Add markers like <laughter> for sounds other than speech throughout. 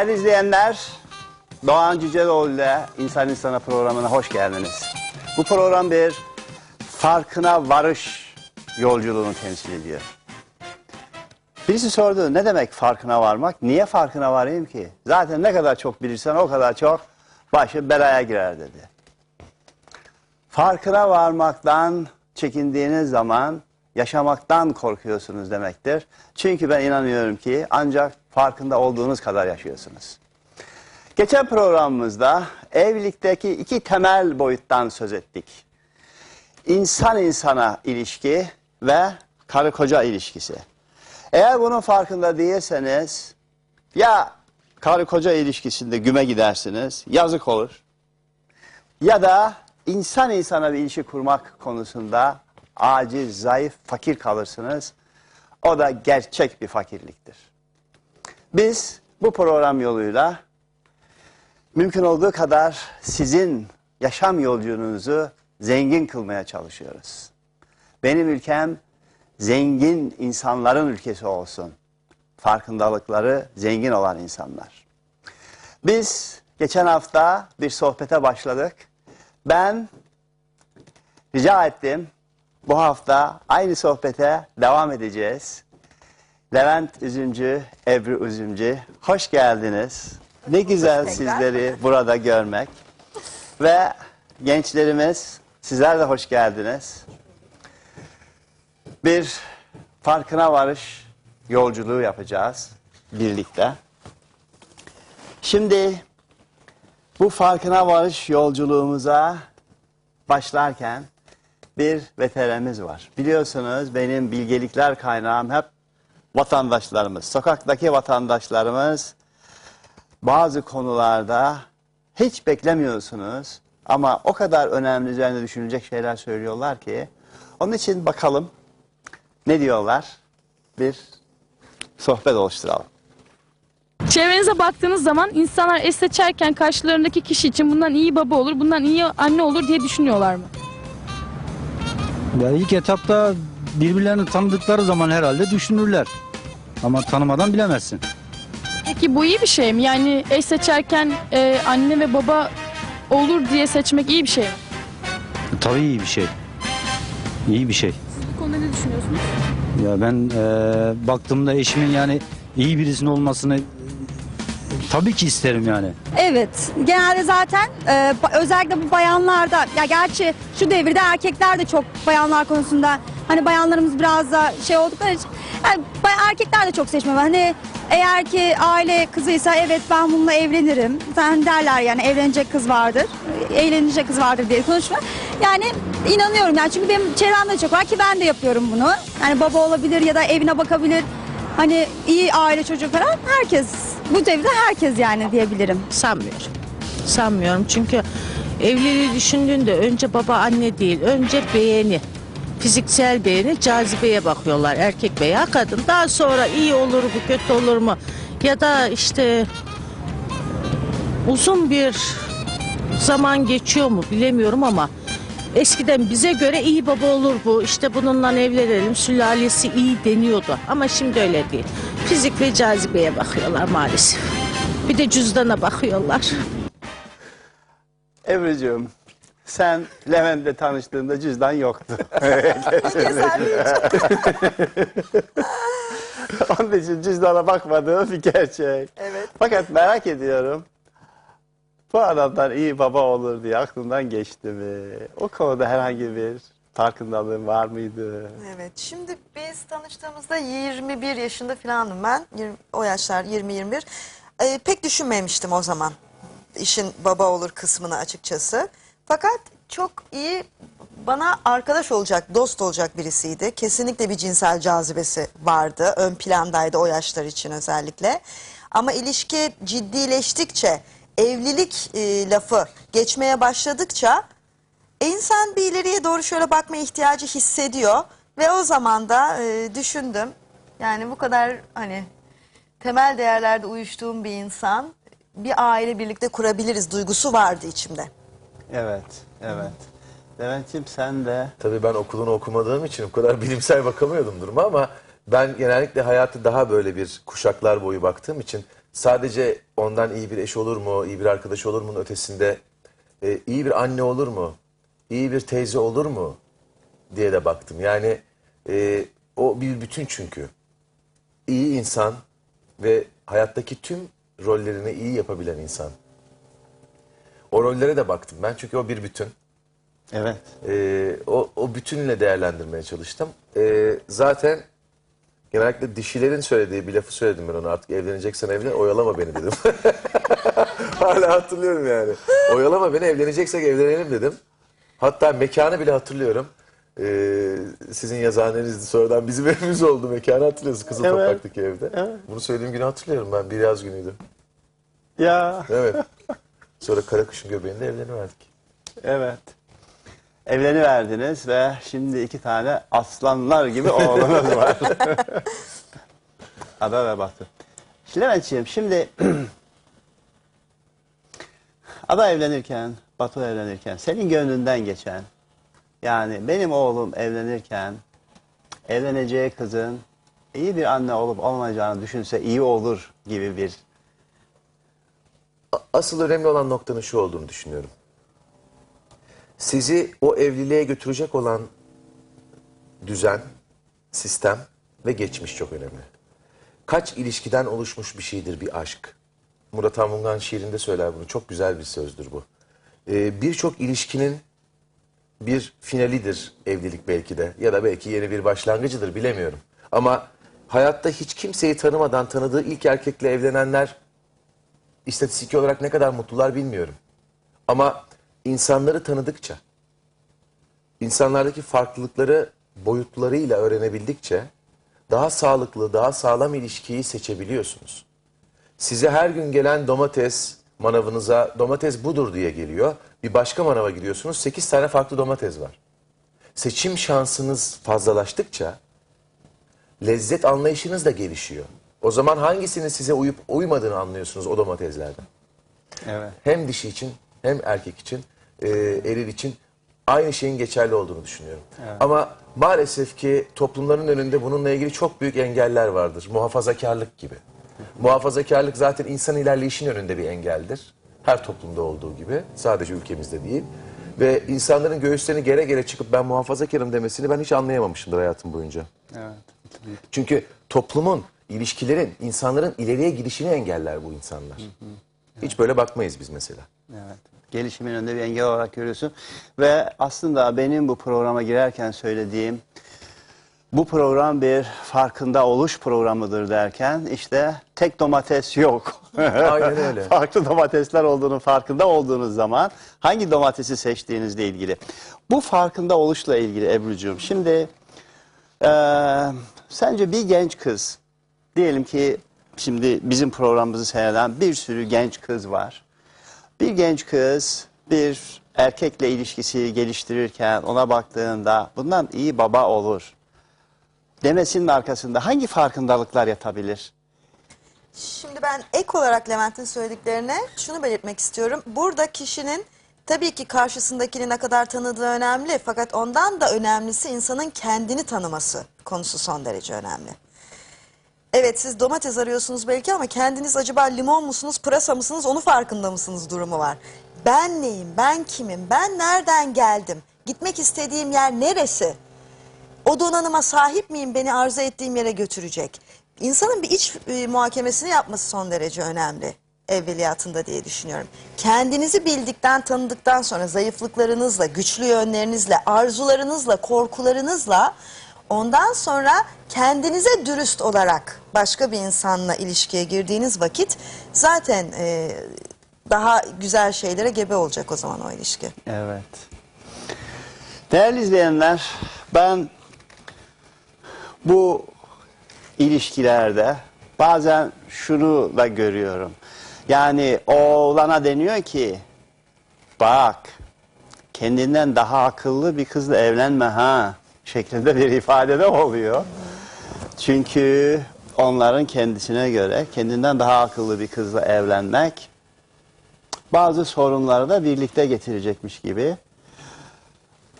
Değerli izleyenler, Doğan Cüceloğlu ile İnsan İnsana programına hoş geldiniz. Bu program bir farkına varış yolculuğunu temsil ediyor. Birisi sordu ne demek farkına varmak? Niye farkına varayım ki? Zaten ne kadar çok bilirsen o kadar çok başı belaya girer dedi. Farkına varmaktan çekindiğiniz zaman yaşamaktan korkuyorsunuz demektir. Çünkü ben inanıyorum ki ancak farkında olduğunuz kadar yaşıyorsunuz. Geçen programımızda evlilikteki iki temel boyuttan söz ettik. İnsan insana ilişki ve karı koca ilişkisi. Eğer bunun farkında değilseniz ya karı koca ilişkisinde güme gidersiniz, yazık olur. Ya da insan insana bir ilişki kurmak konusunda aciz, zayıf, fakir kalırsınız. O da gerçek bir fakirliktir. Biz bu program yoluyla mümkün olduğu kadar sizin yaşam yolculuğunuzu zengin kılmaya çalışıyoruz. Benim ülkem zengin insanların ülkesi olsun. Farkındalıkları zengin olan insanlar. Biz geçen hafta bir sohbete başladık. Ben rica ettim. Bu hafta aynı sohbete devam edeceğiz. Levent Üzümcü, Ebru Üzümcü, hoş geldiniz. Ne güzel sizleri burada görmek. Ve gençlerimiz, sizler de hoş geldiniz. Bir farkına varış yolculuğu yapacağız birlikte. Şimdi bu farkına varış yolculuğumuza başlarken bir veterimiz var. Biliyorsunuz benim bilgelikler kaynağım hep vatandaşlarımız. Sokaktaki vatandaşlarımız bazı konularda hiç beklemiyorsunuz ama o kadar önemli üzerine düşünülecek şeyler söylüyorlar ki onun için bakalım ne diyorlar? Bir sohbet oluşturalım. Çevrenize baktığınız zaman insanlar eş seçerken karşılarındaki kişi için bundan iyi baba olur, bundan iyi anne olur diye düşünüyorlar mı? Ya ilk etapta birbirlerini tanıdıkları zaman herhalde düşünürler. Ama tanımadan bilemezsin. Peki bu iyi bir şey mi? Yani eş seçerken e, anne ve baba olur diye seçmek iyi bir şey mi? Tabii iyi bir şey. İyi bir şey. Siz bu konuda ne düşünüyorsunuz? Ya ben eee, baktığımda eşimin yani iyi birisinin olmasını e, tabii ki isterim yani. Evet, genelde zaten e, özellikle bu bayanlarda, ya gerçi şu devirde erkekler de çok bayanlar konusunda hani bayanlarımız biraz da şey oldukları için yani erkekler de çok seçme var. Hani eğer ki aile kızıysa evet ben bununla evlenirim. Sen derler yani evlenecek kız vardır, eğlenecek kız vardır diye konuşma. Yani inanıyorum yani çünkü benim çevremde çok var ki ben de yapıyorum bunu. Yani baba olabilir ya da evine bakabilir. Hani iyi aile çocuğu falan herkes bu devirde herkes yani diyebilirim. Sanmıyorum. Sanmıyorum çünkü evliliği düşündüğünde önce baba anne değil, önce beğeni. Fiziksel beğeni, cazibeye bakıyorlar erkek veya kadın. Daha sonra iyi olur mu, kötü olur mu? Ya da işte uzun bir zaman geçiyor mu bilemiyorum ama eskiden bize göre iyi baba olur bu. İşte bununla evlenelim, sülalesi iyi deniyordu. Ama şimdi öyle değil. Fizik ve cazibeye bakıyorlar maalesef. Bir de cüzdana bakıyorlar. Ebru'cuğum sen Levent'le tanıştığında cüzdan yoktu. <laughs> <laughs> Onun için cüzdana bakmadığım bir gerçek. Evet. Fakat merak ediyorum. Bu adamdan iyi baba olur diye aklından geçti mi? O konuda herhangi bir farkındalığın var mıydı? Evet. Şimdi biz tanıştığımızda 21 yaşında falanım ben. Yirmi- O yaşlar 20-21. Ee, pek düşünmemiştim o zaman. işin baba olur kısmını açıkçası. Fakat çok iyi bana arkadaş olacak, dost olacak birisiydi. Kesinlikle bir cinsel cazibesi vardı. Ön plandaydı o yaşlar için özellikle. Ama ilişki ciddileştikçe, evlilik e, lafı geçmeye başladıkça insan bir ileriye doğru şöyle bakma ihtiyacı hissediyor ve o zaman da e, düşündüm. Yani bu kadar hani temel değerlerde uyuştuğum bir insan bir aile birlikte kurabiliriz duygusu vardı içimde. Evet, evet. Levent'ciğim sen de Tabii ben okulunu okumadığım için o kadar <laughs> bilimsel bakamıyordum duruma ama ben genellikle hayatı daha böyle bir kuşaklar boyu baktığım için sadece ondan iyi bir eş olur mu, iyi bir arkadaş olur mu ötesinde e, iyi bir anne olur mu, iyi bir teyze olur mu diye de baktım. Yani e, o bir bütün çünkü. İyi insan ve hayattaki tüm rollerini iyi yapabilen insan. O rollere de baktım ben çünkü o bir bütün. Evet. Ee, o, o bütünle değerlendirmeye çalıştım. Ee, zaten genellikle dişilerin söylediği bir lafı söyledim ben ona artık evleneceksen evlen oyalama beni dedim. <laughs> Hala hatırlıyorum yani. Oyalama beni evleneceksek evlenelim dedim. Hatta mekanı bile hatırlıyorum. Ee, sizin yazıhanenizdi sonradan bizim <laughs> evimiz oldu mekanı hatırlıyorsunuz Kızıl Evet. Toprak'taki evde. Evet. Bunu söylediğim günü hatırlıyorum ben bir yaz günüydü. Ya Evet. Sonra Karakış'ın göbeğinde evleniverdik. evet. Evleniverdiniz ve şimdi iki tane aslanlar gibi oğlunuz var. <laughs> Ada ve Batı. Levent'ciğim şimdi <clears throat> Ada evlenirken, Batu evlenirken senin gönlünden geçen yani benim oğlum evlenirken evleneceği kızın iyi bir anne olup olmayacağını düşünse iyi olur gibi bir Asıl önemli olan noktanın şu olduğunu düşünüyorum. Sizi o evliliğe götürecek olan düzen, sistem ve geçmiş çok önemli. Kaç ilişkiden oluşmuş bir şeydir bir aşk. Murat Anmungan şiirinde söyler bunu. Çok güzel bir sözdür bu. Ee, Birçok ilişkinin bir finalidir evlilik belki de. Ya da belki yeni bir başlangıcıdır bilemiyorum. Ama hayatta hiç kimseyi tanımadan tanıdığı ilk erkekle evlenenler istatistik olarak ne kadar mutlular bilmiyorum. Ama insanları tanıdıkça, insanlardaki farklılıkları boyutlarıyla öğrenebildikçe daha sağlıklı, daha sağlam ilişkiyi seçebiliyorsunuz. Size her gün gelen domates manavınıza domates budur diye geliyor. Bir başka manava gidiyorsunuz 8 tane farklı domates var. Seçim şansınız fazlalaştıkça lezzet anlayışınız da gelişiyor. O zaman hangisinin size uyup uymadığını anlıyorsunuz o domateslerden. evet. Hem dişi için hem erkek için, e, eril için aynı şeyin geçerli olduğunu düşünüyorum. Ama maalesef ki toplumların önünde bununla ilgili çok büyük engeller vardır. Muhafazakarlık gibi. Muhafazakarlık zaten insan ilerleyişinin önünde bir engeldir. Her toplumda olduğu gibi. Sadece ülkemizde değil. Ve insanların göğüslerini gere gere çıkıp ben muhafazakarım demesini ben hiç anlayamamışımdır hayatım boyunca. Evet. Çünkü toplumun, ilişkilerin, insanların ileriye gidişini engeller bu insanlar. Hiç böyle bakmayız biz mesela. Evet. Gelişimin önünde bir engel olarak görüyorsun. Ve aslında benim bu programa girerken söylediğim bu program bir farkında oluş programıdır derken işte tek domates yok. Aynen öyle. <laughs> Farklı domatesler olduğunun farkında olduğunuz zaman hangi domatesi seçtiğinizle ilgili. Bu farkında oluşla ilgili Ebru'cuğum. Şimdi eee, sence bir genç kız diyelim ki şimdi bizim programımızı seyreden bir sürü genç kız var. Bir genç kız bir erkekle ilişkisi geliştirirken ona baktığında bundan iyi baba olur demesinin arkasında hangi farkındalıklar yatabilir? Şimdi ben ek olarak Levent'in söylediklerine şunu belirtmek istiyorum. Burada kişinin tabii ki karşısındakini ne kadar tanıdığı önemli fakat ondan da önemlisi insanın kendini tanıması konusu son derece önemli. Evet siz domates arıyorsunuz belki ama kendiniz acaba limon musunuz, pırasa mısınız onu farkında mısınız durumu var. Ben neyim, ben kimim, ben nereden geldim, gitmek istediğim yer neresi? O donanıma sahip miyim beni arzu ettiğim yere götürecek? İnsanın bir iç e, muhakemesini yapması son derece önemli evveliyatında diye düşünüyorum. Kendinizi bildikten, tanıdıktan sonra zayıflıklarınızla, güçlü yönlerinizle, arzularınızla, korkularınızla ondan sonra kendinize dürüst olarak başka bir insanla ilişkiye girdiğiniz vakit zaten e, daha güzel şeylere gebe olacak o zaman o ilişki. Evet. Değerli izleyenler, ben bu ilişkilerde bazen şunu da görüyorum. Yani oğlana deniyor ki, bak kendinden daha akıllı bir kızla evlenme ha şeklinde bir ifade de oluyor. Çünkü onların kendisine göre kendinden daha akıllı bir kızla evlenmek bazı sorunları da birlikte getirecekmiş gibi.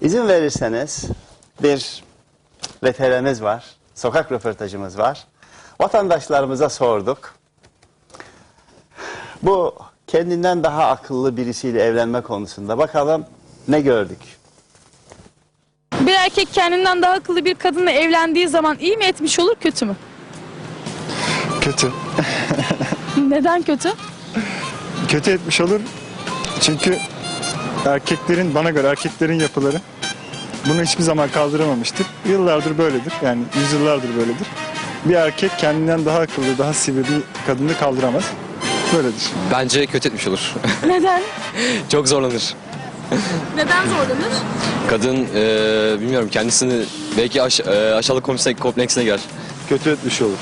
İzin verirseniz bir veterimiz var, sokak röportajımız var. Vatandaşlarımıza sorduk. Bu kendinden daha akıllı birisiyle evlenme konusunda bakalım ne gördük? Bir erkek kendinden daha akıllı bir kadınla evlendiği zaman iyi mi etmiş olur kötü mü? Kötü. <laughs> Neden kötü? Kötü etmiş olur. Çünkü erkeklerin bana göre erkeklerin yapıları bunu hiçbir zaman kaldıramamıştır. Yıllardır böyledir. Yani yüzyıllardır böyledir. Bir erkek kendinden daha akıllı, daha sivri bir kadını kaldıramaz. Böyledir. Bence kötü etmiş olur. <laughs> Neden? Çok zorlanır. Neden zorlanır? Kadın eee, bilmiyorum kendisini belki aş, eee, aşağılık kompleksine, kompleksine girer. kötü etmiş olur.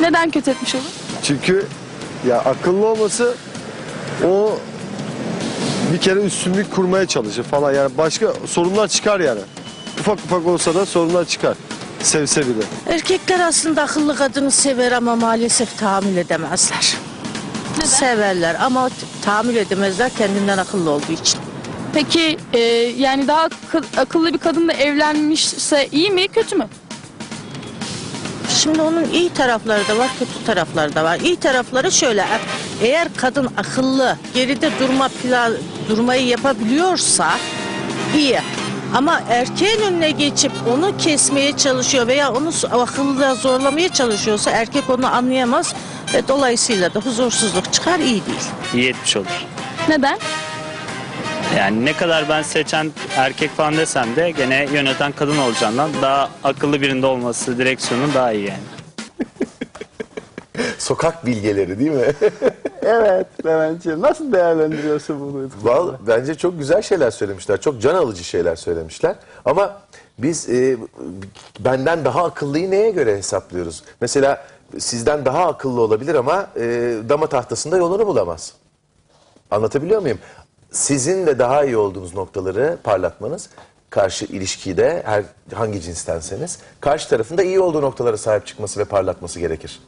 Neden kötü etmiş olur? Çünkü ya akıllı olması o bir kere üstünlük kurmaya çalışır falan yani başka sorunlar çıkar yani. Ufak ufak olsa da sorunlar çıkar. Sevse bile. Erkekler aslında akıllı kadını sever ama maalesef tahammül edemezler. Severler ama tahammül edemezler kendinden akıllı olduğu için. Peki e, yani daha akıl- akıllı bir kadınla evlenmişse iyi mi kötü mü? Şimdi onun iyi tarafları da var, kötü tarafları da var. İyi tarafları şöyle, e- eğer kadın akıllı, geride durma plan, durmayı yapabiliyorsa iyi. Ama erkeğin önüne geçip onu kesmeye çalışıyor veya onu akıllıda zorlamaya çalışıyorsa erkek onu anlayamaz ve dolayısıyla da huzursuzluk çıkar, iyi değil. iyi etmiş olur. Neden? Yani ne kadar ben seçen erkek falan desem de gene yöneten kadın olacağından daha akıllı birinde olması direksiyonun daha iyi yani. <laughs> Sokak bilgeleri değil mi? <laughs> Evet Levent'ciğim nasıl değerlendiriyorsun bunu? Vallahi bence çok güzel şeyler söylemişler. Çok can alıcı şeyler söylemişler. Ama biz e, benden daha akıllıyı neye göre hesaplıyoruz? Mesela sizden daha akıllı olabilir ama e, dama tahtasında yolunu bulamaz. Anlatabiliyor muyum? Sizin de daha iyi olduğunuz noktaları parlatmanız karşı ilişkide her hangi cinstenseniz karşı tarafın da iyi olduğu noktalara sahip çıkması ve parlatması gerekir.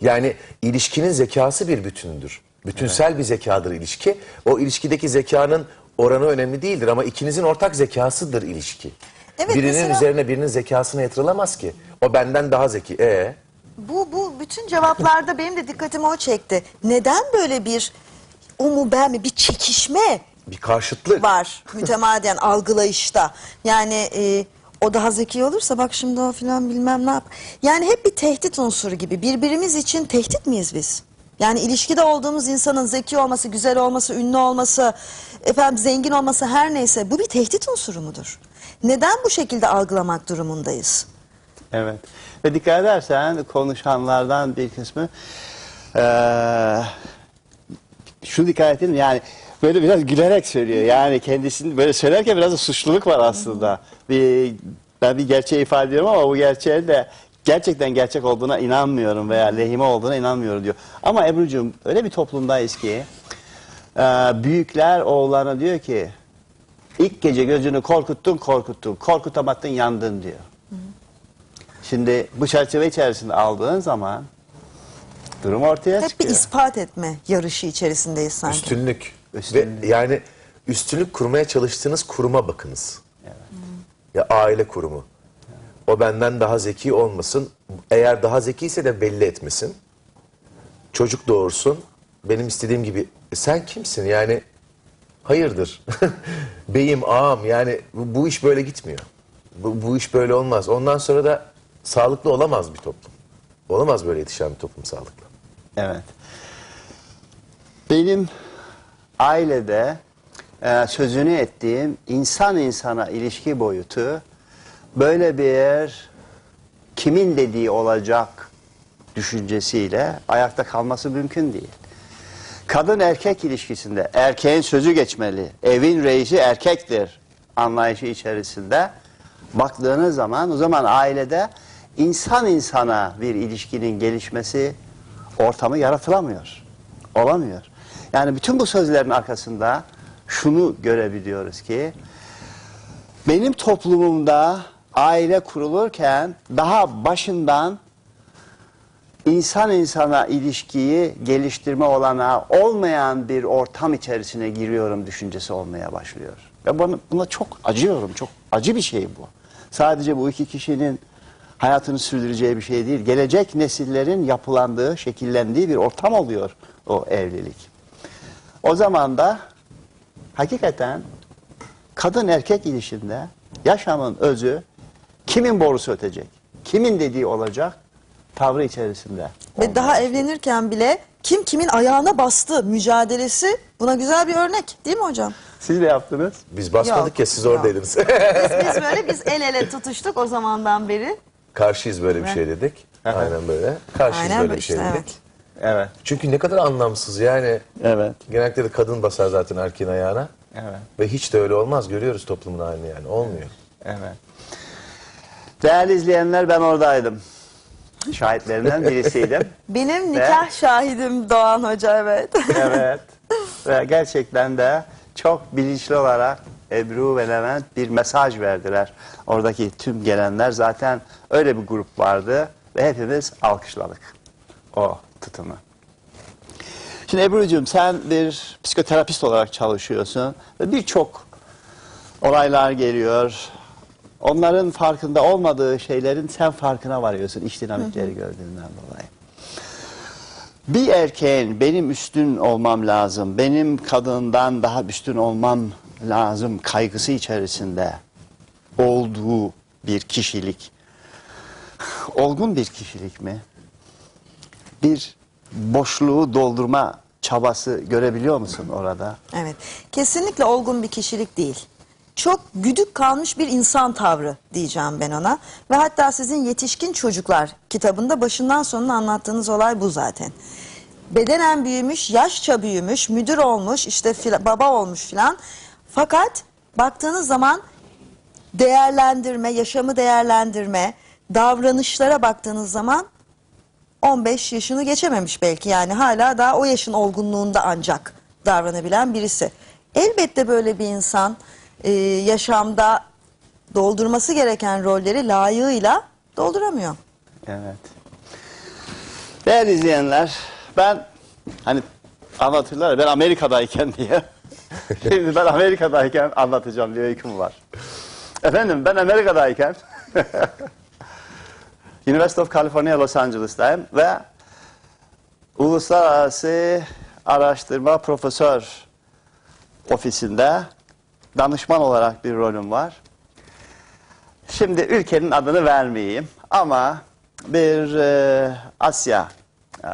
Yani ilişkinin zekası bir bütündür. Bütünsel bir zekadır ilişki. O ilişkideki zekanın oranı önemli değildir ama ikinizin ortak zekasıdır ilişki. Evet, birinin mesela- üzerine birinin zekasına yatırılamaz ki. O benden daha zeki. E Bu, bu bütün cevaplarda benim de dikkatimi o çekti. Neden böyle bir o mu ben mi bir çekişme bir karşıtlık. var mütemadiyen algılayışta. Yani e, o daha zeki olursa bak şimdi o filan bilmem ne yap. Yani hep bir tehdit unsuru gibi. Birbirimiz için tehdit miyiz biz? Yani ilişkide olduğumuz insanın zeki olması, güzel olması, ünlü olması, efendim zengin olması her neyse bu bir tehdit unsuru mudur? Neden bu şekilde algılamak durumundayız? Evet. Ve dikkat edersen konuşanlardan bir kısmı eee şu dikkat edin yani böyle biraz gülerek söylüyor. Yani kendisini böyle söylerken biraz da suçluluk var aslında. Bir, ben bir gerçeği ifade ediyorum ama bu gerçeğin de gerçekten gerçek olduğuna inanmıyorum veya lehime olduğuna inanmıyorum diyor. Ama Ebru'cum öyle bir toplumdayız ki eee, büyükler oğullarına diyor ki ilk gece gözünü korkuttun korkuttun korkutamadın yandın diyor. Şimdi bu çerçeve içerisinde aldığın zaman durum ortaya Hep bir ispat etme yarışı içerisindeyiz sanki. Üstünlük. Üstünlük. Ve yani üstünlük kurmaya çalıştığınız kuruma bakınız. Ya aile kurumu. O benden daha zeki olmasın. Eğer daha zekiyse de belli etmesin. Çocuk doğursun. Benim istediğim gibi. E sen kimsin yani? Hayırdır? <laughs> Beyim, ağam yani bu, bu iş böyle gitmiyor. Bu, bu iş böyle olmaz. Ondan sonra da sağlıklı olamaz bir toplum. Olamaz böyle yetişen bir toplum sağlıklı. Evet. Benim ailede e, sözünü ettiğim insan insana ilişki boyutu böyle bir kimin dediği olacak düşüncesiyle ayakta kalması mümkün değil. Kadın erkek ilişkisinde erkeğin sözü geçmeli, evin reisi erkektir anlayışı içerisinde baktığınız zaman o zaman ailede insan insana bir ilişkinin gelişmesi ortamı yaratılamıyor. Olamıyor. Yani bütün bu sözlerin arkasında şunu görebiliyoruz ki benim toplumumda aile kurulurken daha başından insan insana ilişkiyi geliştirme olanağı olmayan bir ortam içerisine giriyorum düşüncesi olmaya başlıyor. Ve buna, buna çok acıyorum. Çok acı bir şey bu. Sadece bu iki kişinin hayatını sürdüreceği bir şey değil. Gelecek nesillerin yapılandığı, şekillendiği bir ortam oluyor o evlilik. O zaman da hakikaten kadın erkek ilişkinde yaşamın özü kimin borusu ötecek, kimin dediği olacak tavrı içerisinde. Ve daha evlenirken bile kim kimin ayağına bastı mücadelesi buna güzel bir örnek değil mi hocam? Siz de yaptınız. Biz basmadık Yok, ya siz yok. oradaydınız. Biz, biz <laughs> böyle biz el ele tutuştuk o zamandan beri. Karşıyız böyle bir şey dedik. Aynen böyle. Karşıyız Aynen böyle bir şey işte, dedik. evet. Evet, Çünkü ne kadar anlamsız yani. evet, Genellikle de kadın basar zaten erkeğin ayağına. evet, Ve hiç de öyle olmaz. Görüyoruz toplumun halini yani. Olmuyor. evet. Değerli izleyenler ben oradaydım. Şahitlerinden <laughs> birisiydim. Benim nikah şahidim Doğan Hoca evet. evet. Ve gerçekten de çok bilinçli olarak Ebru ve Levent bir mesaj verdiler. Oradaki tüm gelenler zaten öyle bir grup vardı ve hepimiz alkışladık o tutumu. Şimdi Ebru'cum sen bir psikoterapist olarak çalışıyorsun ve birçok olaylar geliyor. Onların farkında olmadığı şeylerin sen farkına varıyorsun iş dinamikleri gördüğünden dolayı. Bir erkeğin benim üstün olmam lazım, benim kadından daha üstün olmam lazım kaygısı içerisinde olduğu bir kişilik. Olgun bir kişilik mi? Bir boşluğu doldurma çabası görebiliyor musun orada? Evet. Kesinlikle olgun bir kişilik değil. Çok güdük kalmış bir insan tavrı diyeceğim ben ona. Ve hatta sizin Yetişkin Çocuklar kitabında başından sonuna anlattığınız olay bu zaten. Bedenen büyümüş, yaşça büyümüş, müdür olmuş, işte fila- baba olmuş filan. Fakat baktığınız zaman değerlendirme, yaşamı değerlendirme, davranışlara baktığınız zaman 15 yaşını geçememiş belki yani hala daha o yaşın olgunluğunda ancak davranabilen birisi. Elbette böyle bir insan e, yaşamda doldurması gereken rolleri layığıyla dolduramıyor. Evet. Değerli izleyenler, ben hani anlatırlar ben Amerika'dayken <laughs> diye. <laughs> Şimdi ben Amerika'dayken anlatacağım bir öyküm var. Efendim ben Amerika'dayken <laughs> University of California Los Angeles'tayım ve Uluslararası Araştırma Profesör ofisinde danışman olarak bir rolüm var. Şimdi ülkenin adını vermeyeyim ama bir e, Asya, e,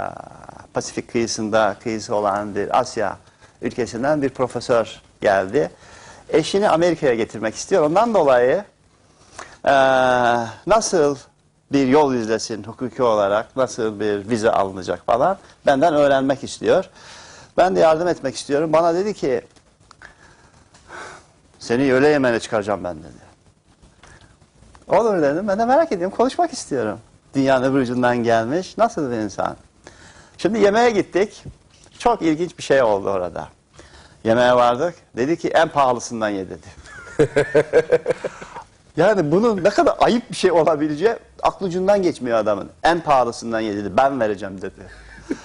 Pasifik kıyısında kıyısı olan bir Asya ülkesinden bir profesör geldi. Eşini Amerika'ya getirmek istiyor. Ondan dolayı e, nasıl bir yol izlesin hukuki olarak, nasıl bir vize alınacak falan benden öğrenmek istiyor. Ben de yardım etmek istiyorum. Bana dedi ki seni öğle yemeğine çıkaracağım ben dedi. Olur dedim. Ben de merak ediyorum. Konuşmak istiyorum. Dünyanın öbür ucundan gelmiş. Nasıl bir insan? Şimdi yemeğe gittik. Çok ilginç bir şey oldu orada. Yemeğe vardık. Dedi ki en pahalısından ye dedi. <laughs> yani bunun ne kadar ayıp bir şey olabileceği aklı ucundan geçmiyor adamın. En pahalısından ye dedi. Ben vereceğim dedi.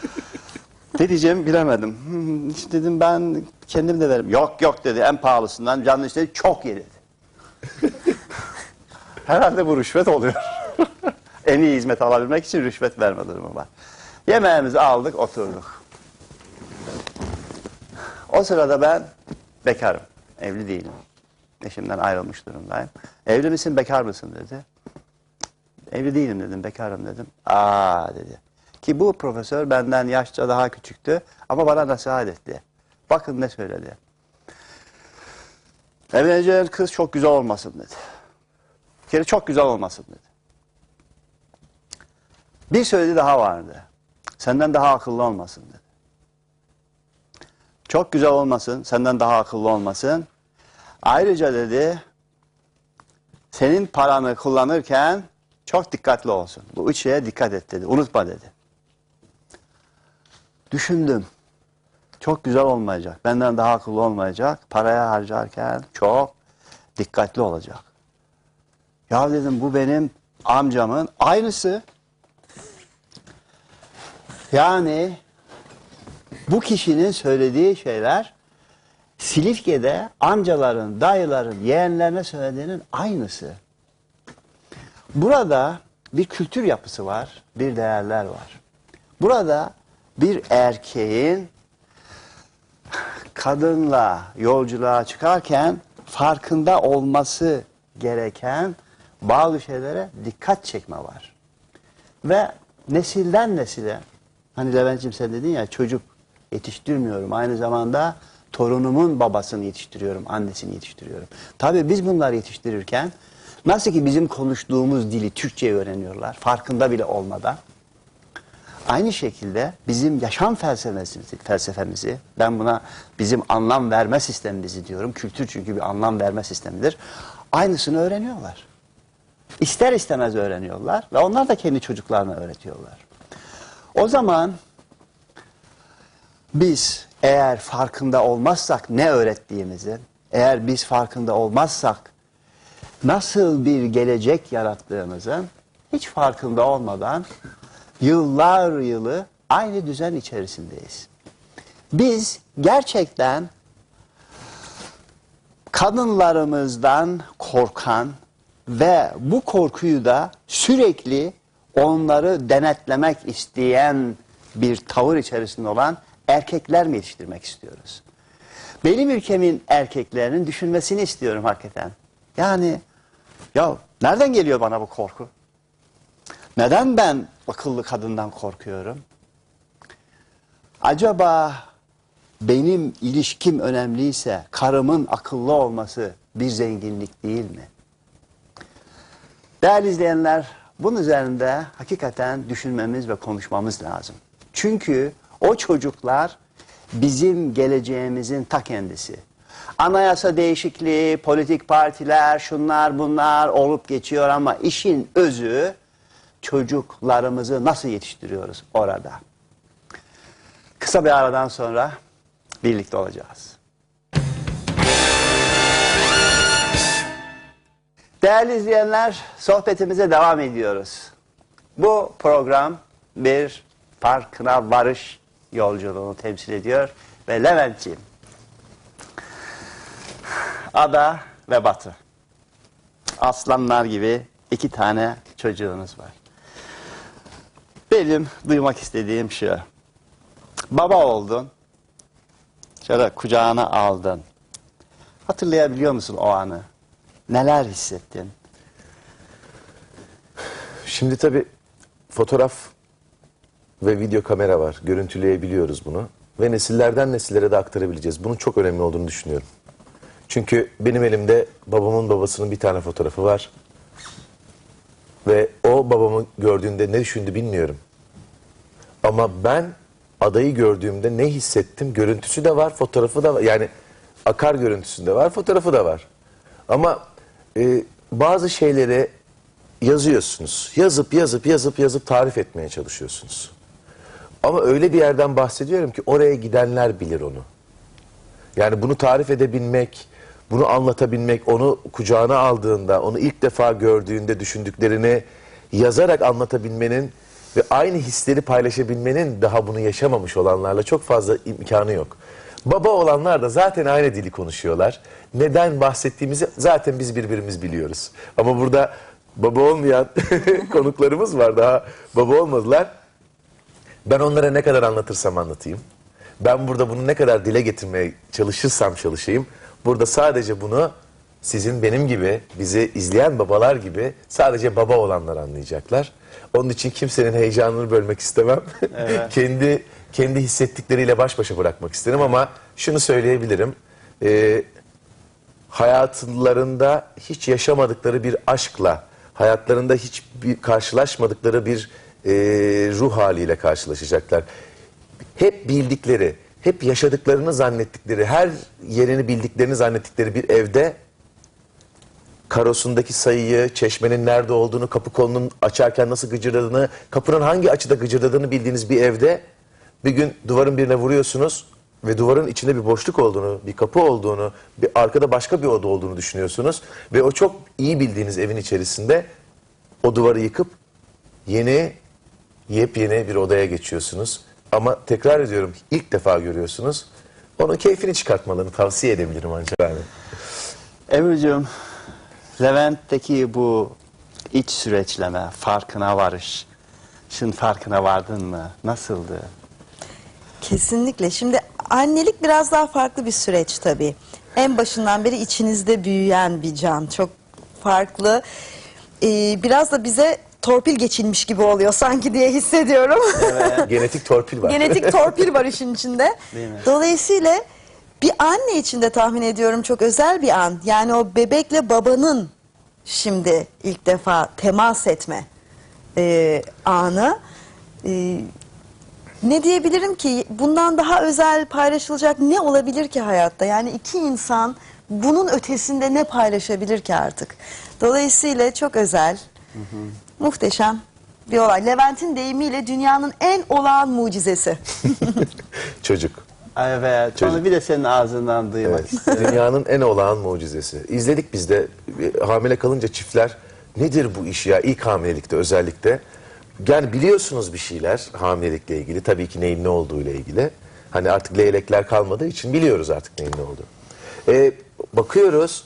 <laughs> ne diyeceğimi bilemedim. Hmm, <laughs> işte dedim ben kendim de veririm. Yok yok dedi en pahalısından canlı istedi çok ye dedi. Herhalde bu rüşvet oluyor. en iyi hizmet alabilmek için rüşvet verme durumu var. Yemeğimizi aldık, oturduk. O sırada ben bekarım, evli değilim. Eşimden ayrılmış durumdayım. Evli misin, bekar mısın dedi. Evli değilim dedim, bekarım dedim. Aa dedi. Ki bu profesör benden yaşça daha küçüktü ama bana nasihat etti. Bakın ne söyledi. Evleneceğin kız çok güzel olmasın dedi. Bir kere çok güzel olmasın dedi. Bir söyledi daha vardı. Senden daha akıllı olmasın dedi. Çok güzel olmasın, senden daha akıllı olmasın. Ayrıca dedi, senin paranı kullanırken çok dikkatli olsun. Bu üç şeye dikkat et dedi, unutma dedi. Düşündüm. Çok güzel olmayacak, benden daha akıllı olmayacak. Paraya harcarken çok dikkatli olacak. Ya dedim bu benim amcamın aynısı. Yani bu kişinin söylediği şeyler Silifke'de amcaların, dayıların, yeğenlerine söylediğinin aynısı. Burada bir kültür yapısı var, bir değerler var. Burada bir erkeğin kadınla yolculuğa çıkarken farkında olması gereken bazı şeylere dikkat çekme var. Ve nesilden nesile, hani Levent'ciğim sen dedin ya çocuk yetiştirmiyorum. Aynı zamanda torunumun babasını yetiştiriyorum, annesini yetiştiriyorum. Tabii biz bunları yetiştirirken nasıl ki bizim konuştuğumuz dili Türkçe öğreniyorlar farkında bile olmadan. Aynı şekilde bizim yaşam felsefemizi, felsefemizi, ben buna bizim anlam verme sistemimizi diyorum. Kültür çünkü bir anlam verme sistemidir. Aynısını öğreniyorlar. İster istemez öğreniyorlar ve onlar da kendi çocuklarına öğretiyorlar. O zaman biz eğer farkında olmazsak ne öğrettiğimizi, eğer biz farkında olmazsak nasıl bir gelecek yarattığımızın hiç farkında olmadan yıllar yılı aynı düzen içerisindeyiz. Biz gerçekten kadınlarımızdan korkan ve bu korkuyu da sürekli onları denetlemek isteyen bir tavır içerisinde olan erkekler mi yetiştirmek istiyoruz? Benim ülkemin erkeklerinin düşünmesini istiyorum hakikaten. Yani ya nereden geliyor bana bu korku? Neden ben akıllı kadından korkuyorum? Acaba benim ilişkim önemliyse karımın akıllı olması bir zenginlik değil mi? Değerli izleyenler, bunun üzerinde hakikaten düşünmemiz ve konuşmamız lazım. Çünkü o çocuklar bizim geleceğimizin ta kendisi. Anayasa değişikliği, politik partiler, şunlar bunlar olup geçiyor ama işin özü çocuklarımızı nasıl yetiştiriyoruz orada. Kısa bir aradan sonra birlikte olacağız. Değerli izleyenler, sohbetimize devam ediyoruz. Bu program bir farkına varış yolculuğunu temsil ediyor ve Levent'ciğim, Ada ve Batı. Aslanlar gibi iki tane çocuğunuz var. Benim duymak istediğim şu. Baba oldun. Şöyle kucağına aldın. Hatırlayabiliyor musun o anı? Neler hissettin? Şimdi tabii fotoğraf ve video kamera var. Görüntüleyebiliyoruz bunu. Ve nesillerden nesillere de aktarabileceğiz. Bunun çok önemli olduğunu düşünüyorum. Çünkü benim elimde babamın babasının bir tane fotoğrafı var. Ve o babamı gördüğünde ne düşündü bilmiyorum. Ama ben adayı gördüğümde ne hissettim? Görüntüsü de var, fotoğrafı da var. Yani akar görüntüsünde var, fotoğrafı da var. Ama e, bazı şeyleri yazıyorsunuz. Yazıp yazıp yazıp yazıp tarif etmeye çalışıyorsunuz. Ama öyle bir yerden bahsediyorum ki oraya gidenler bilir onu. Yani bunu tarif edebilmek, bunu anlatabilmek, onu kucağına aldığında, onu ilk defa gördüğünde düşündüklerini yazarak anlatabilmenin ve aynı hisleri paylaşabilmenin daha bunu yaşamamış olanlarla çok fazla imkanı yok. Baba olanlar da zaten aynı dili konuşuyorlar. Neden bahsettiğimizi zaten biz birbirimiz biliyoruz. Ama burada baba olmayan <laughs> konuklarımız var daha baba olmadılar. Ben onlara ne kadar anlatırsam anlatayım. Ben burada bunu ne kadar dile getirmeye çalışırsam çalışayım. Burada sadece bunu sizin benim gibi, bizi izleyen babalar gibi sadece baba olanlar anlayacaklar. Onun için kimsenin heyecanını bölmek istemem. <laughs> kendi kendi hissettikleriyle baş başa bırakmak isterim ama şunu söyleyebilirim. Ee, hayatlarında hiç yaşamadıkları bir aşkla, hayatlarında hiç bir karşılaşmadıkları bir e, ruh haliyle karşılaşacaklar. Hep bildikleri, hep yaşadıklarını zannettikleri, her yerini bildiklerini zannettikleri bir evde karosundaki sayıyı, çeşmenin nerede olduğunu, kapı kolunun açarken nasıl gıcırdadığını, kapının hangi açıda gıcırdadığını bildiğiniz bir evde bir gün duvarın birine vuruyorsunuz ve duvarın içinde bir boşluk olduğunu, bir kapı olduğunu, bir arkada başka bir oda olduğunu düşünüyorsunuz ve o çok iyi bildiğiniz evin içerisinde o duvarı yıkıp yeni, yepyeni bir odaya geçiyorsunuz. Ama tekrar ediyorum ilk defa görüyorsunuz. Onun keyfini çıkartmalarını tavsiye edebilirim ancak. Yani. Emre'cim, Levent'teki bu iç süreçleme, farkına varış, şın farkına vardın mı? Nasıldı? Kesinlikle. Şimdi annelik biraz daha farklı bir süreç tabii. En başından beri içinizde büyüyen bir can. Çok farklı. Ee, biraz da bize torpil geçilmiş gibi oluyor sanki diye hissediyorum. <laughs> Genetik torpil var. Genetik torpil var işin içinde. Dolayısıyla bir anne için de tahmin ediyorum çok özel bir an. Yani o bebekle babanın şimdi ilk defa temas etme e, anı. E, ne diyebilirim ki bundan daha özel paylaşılacak ne olabilir ki hayatta? Yani iki insan bunun ötesinde ne paylaşabilir ki artık? Dolayısıyla çok özel, muhteşem bir olay. Levent'in deyimiyle dünyanın en olağan mucizesi. <laughs> <laughs> Çocuk. Evet. Onu bir de senin ağzından duymak Evet. istiyorum. Dünyanın en olağan mucizesi. İzledik biz de hamile kalınca çiftler nedir bu iş ya ilk hamilelikte özellikle. Yani biliyorsunuz bir şeyler hamilelikle ilgili tabii ki neyin ne olduğu ile ilgili. Hani artık leylekler kalmadığı için biliyoruz artık neyin ne olduğu. E, bakıyoruz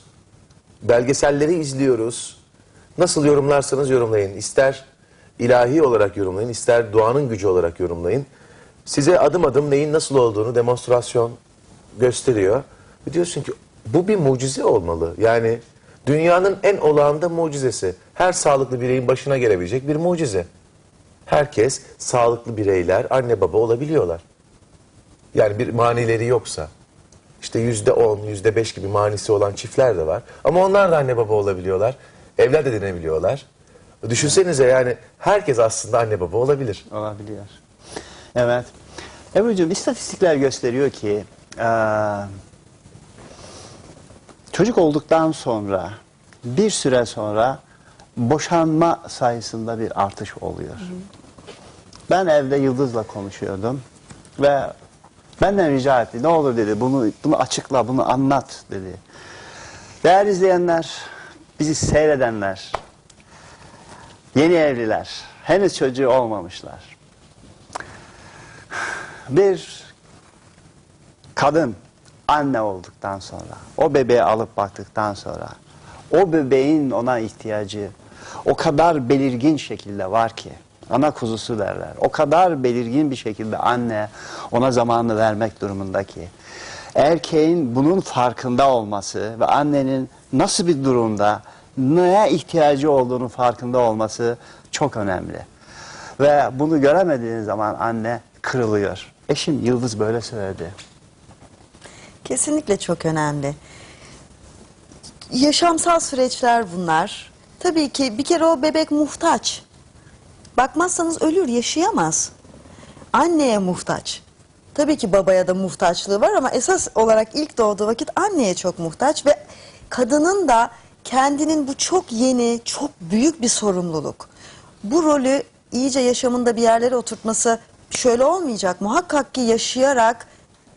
belgeselleri izliyoruz. Nasıl yorumlarsanız yorumlayın. İster ilahi olarak yorumlayın, ister doğanın gücü olarak yorumlayın. Size adım adım neyin nasıl olduğunu demonstrasyon gösteriyor. Ve diyorsun ki bu bir mucize olmalı. Yani dünyanın en olağan da mucizesi. Her sağlıklı bireyin başına gelebilecek bir mucize. Herkes sağlıklı bireyler, anne baba olabiliyorlar. Yani bir manileri yoksa. İşte yüzde on, yüzde beş gibi manisi olan çiftler de var. Ama onlar da anne baba olabiliyorlar. Evlat edinebiliyorlar. Düşünsenize yani herkes aslında anne baba olabilir. Olabiliyor. Evet. Ebru'cum istatistikler gösteriyor ki eee, çocuk olduktan sonra bir süre sonra boşanma sayısında bir artış oluyor. Ben evde Yıldız'la konuşuyordum ve benden rica etti. Ne olur dedi bunu bunu açıkla, bunu anlat dedi. Değerli izleyenler, bizi seyredenler, yeni evliler, henüz çocuğu olmamışlar. Bir kadın anne olduktan sonra, o bebeği alıp baktıktan sonra, o bebeğin ona ihtiyacı o kadar belirgin şekilde var ki, ana kuzusu derler. O kadar belirgin bir şekilde anne ona zamanını vermek durumunda ki, erkeğin bunun farkında olması ve annenin nasıl bir durumda, neye ihtiyacı olduğunu farkında olması çok önemli. Ve bunu göremediğin zaman anne kırılıyor. Eşim Yıldız böyle söyledi. Kesinlikle çok önemli. Yaşamsal süreçler bunlar. Tabii ki bir kere o bebek muhtaç. Bakmazsanız ölür, yaşayamaz. Anneye muhtaç. Tabii ki babaya da muhtaçlığı var ama esas olarak ilk doğduğu vakit anneye çok muhtaç ve kadının da kendinin bu çok yeni, çok büyük bir sorumluluk. Bu rolü iyice yaşamında bir yerlere oturtması şöyle olmayacak. Muhakkak ki yaşayarak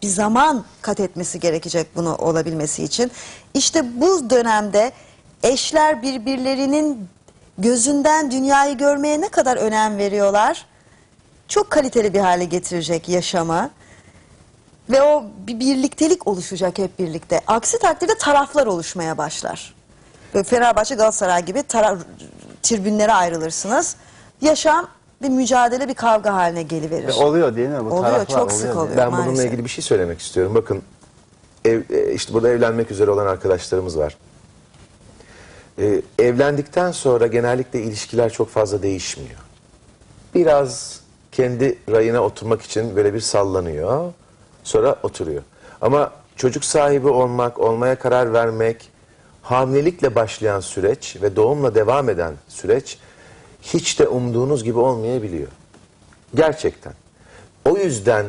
bir zaman kat etmesi gerekecek bunu olabilmesi için. İşte bu dönemde eşler birbirlerinin gözünden dünyayı görmeye ne kadar önem veriyorlar? Çok kaliteli bir hale getirecek yaşamı. Ve o bir birliktelik oluşacak hep birlikte. Aksi takdirde taraflar oluşmaya başlar. Böyle Fenerbahçe Galatasaray gibi taraf, tribünlere ayrılırsınız. Yaşam bir mücadele, bir kavga haline geliverir. Ve oluyor değil mi? Bu Oluyor, taraflar çok sık değil mi? oluyor. Ben bununla maalesef. ilgili bir şey söylemek istiyorum. Bakın ev, e, işte burada evlenmek üzere olan arkadaşlarımız var. Ee, evlendikten sonra genellikle ilişkiler çok fazla değişmiyor. Biraz kendi rayına oturmak için böyle bir sallanıyor. Sonra oturuyor. Ama çocuk sahibi olmak, olmaya karar vermek, hamilelikle başlayan süreç ve doğumla devam eden süreç hiç de umduğunuz gibi olmayabiliyor. Gerçekten. O yüzden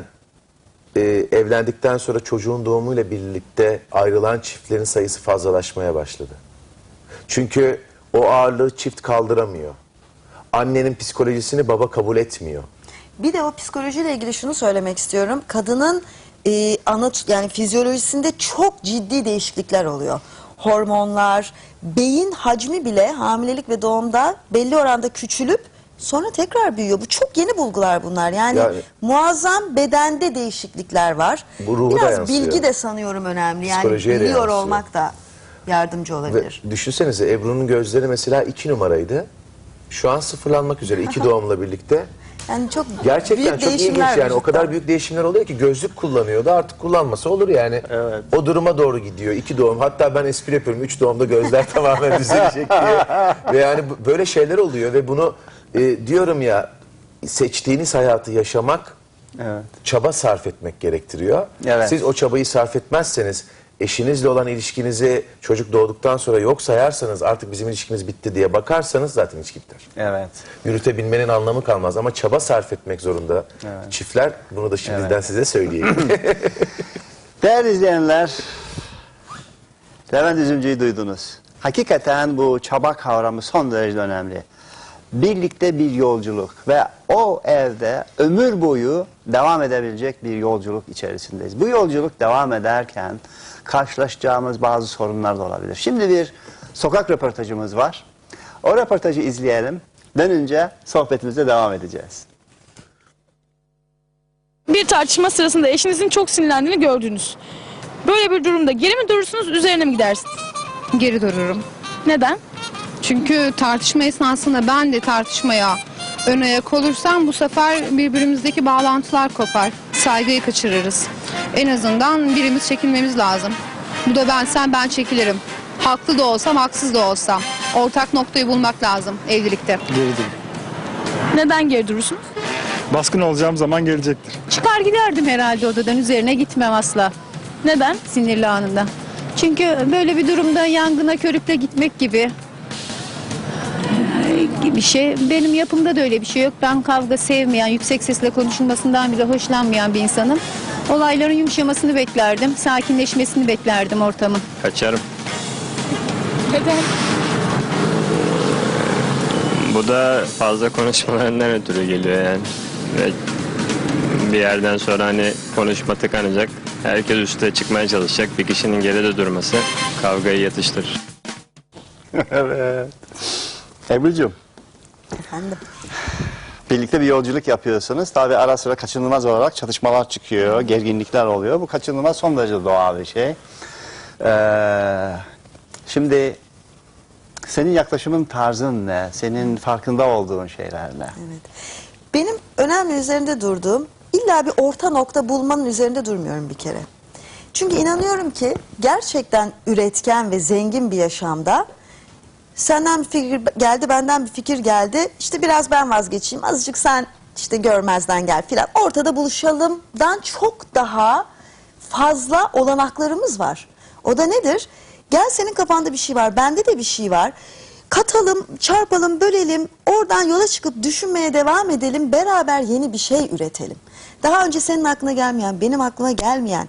e, evlendikten sonra çocuğun doğumuyla birlikte ayrılan çiftlerin sayısı fazlalaşmaya başladı. Çünkü o ağırlığı çift kaldıramıyor. Annenin psikolojisini baba kabul etmiyor. Bir de o psikolojiyle ilgili şunu söylemek istiyorum. Kadının e, anat yani fizyolojisinde çok ciddi değişiklikler oluyor. Hormonlar, beyin hacmi bile hamilelik ve doğumda belli oranda küçülüp sonra tekrar büyüyor. Bu çok yeni bulgular bunlar. Yani, Yani- muazzam bedende değişiklikler var. Bu ruhu da Biraz yansıyor. bilgi de sanıyorum önemli. Yani Psikolojiye biliyor olmak da yardımcı Ve olabilir. düşünsenize Ebru'nun gözleri mesela iki numaraydı. Şu an sıfırlanmak üzere iki <laughs> doğumla birlikte Yani çok Gerçekten büyük çok ilginç değişimler yani. O vücutta. kadar büyük değişimler oluyor ki gözlük kullanıyordu artık kullanmasa olur yani. Evet. O duruma doğru gidiyor. İki doğum hatta ben espri yapıyorum. Üç doğumda gözler <laughs> tamamen düzelecek diye. Ve yani böyle şeyler oluyor ve bunu e, diyorum ya seçtiğiniz hayatı yaşamak Evet. çaba sarf etmek gerektiriyor. Evet. Siz o çabayı sarf etmezseniz eşinizle olan ilişkinizi çocuk doğduktan sonra yok sayarsanız artık bizim ilişkimiz bitti diye bakarsanız zaten ilişki biter. Evet. Yürütebilmenin anlamı kalmaz ama çaba sarf etmek zorunda çiftler. Bunu da şimdiden Evet. size söyleyeyim. <laughs> Değerli izleyenler, Levent Üzümcü'yü duydunuz. Hakikaten bu çaba kavramı son derece önemli. Birlikte bir yolculuk ve o evde ömür boyu devam edebilecek bir yolculuk içerisindeyiz. Bu yolculuk devam ederken karşılaşacağımız bazı sorunlar da olabilir. Şimdi bir sokak röportajımız var. O röportajı izleyelim. Dönünce sohbetimize devam edeceğiz. Bir tartışma sırasında eşinizin çok sinirlendiğini gördünüz. Böyle bir durumda geri mi durursunuz, üzerine mi gidersiniz? Geri dururum. Neden? Çünkü tartışma esnasında ben de tartışmaya ön ayak olursam bu sefer birbirimizdeki bağlantılar kopar. Saygıyı kaçırırız. En azından birimiz çekilmemiz lazım. Bu da ben sen ben çekilirim. Haklı da olsam haksız da olsam. Ortak noktayı bulmak lazım evlilikte. Geri dur. Neden geri durursunuz? Baskın olacağım zaman gelecektir. Çıkar giderdim herhalde odadan üzerine gitmem asla Neden? sinirli anında. Çünkü böyle bir durumda yangına körükle gitmek gibi bir şey. Benim yapımda da öyle bir şey yok. Ben kavga sevmeyen, yüksek sesle konuşulmasından bile hoşlanmayan bir insanım. Olayların yumuşamasını beklerdim, sakinleşmesini beklerdim ortamın. Kaçarım. Neden? Bu da fazla konuşmalarından ötürü geliyor yani. Ve bir yerden sonra hani konuşma tıkanacak. Herkes üste çıkmaya çalışacak. Bir kişinin geride durması kavgayı yatıştırır. <laughs> evet. Ebru'cum. Efendim. Birlikte bir yolculuk yapıyorsunuz. Tabi ara sıra kaçınılmaz olarak çatışmalar çıkıyor, gerginlikler oluyor. Bu kaçınılmaz son derece doğal bir şey. Ee, şimdi senin yaklaşımın tarzın ne? Senin farkında olduğun şeyler ne? Evet. Benim önemli üzerinde durduğum illa bir orta nokta bulmanın üzerinde durmuyorum bir kere. Çünkü inanıyorum ki gerçekten üretken ve zengin bir yaşamda senden bir fikir geldi, benden bir fikir geldi. İşte biraz ben vazgeçeyim, azıcık sen işte görmezden gel filan. Ortada buluşalımdan çok daha fazla olanaklarımız var. O da nedir? Gel senin kafanda bir şey var, bende de bir şey var. Katalım, çarpalım, bölelim, oradan yola çıkıp düşünmeye devam edelim, beraber yeni bir şey üretelim. Daha önce senin aklına gelmeyen, benim aklıma gelmeyen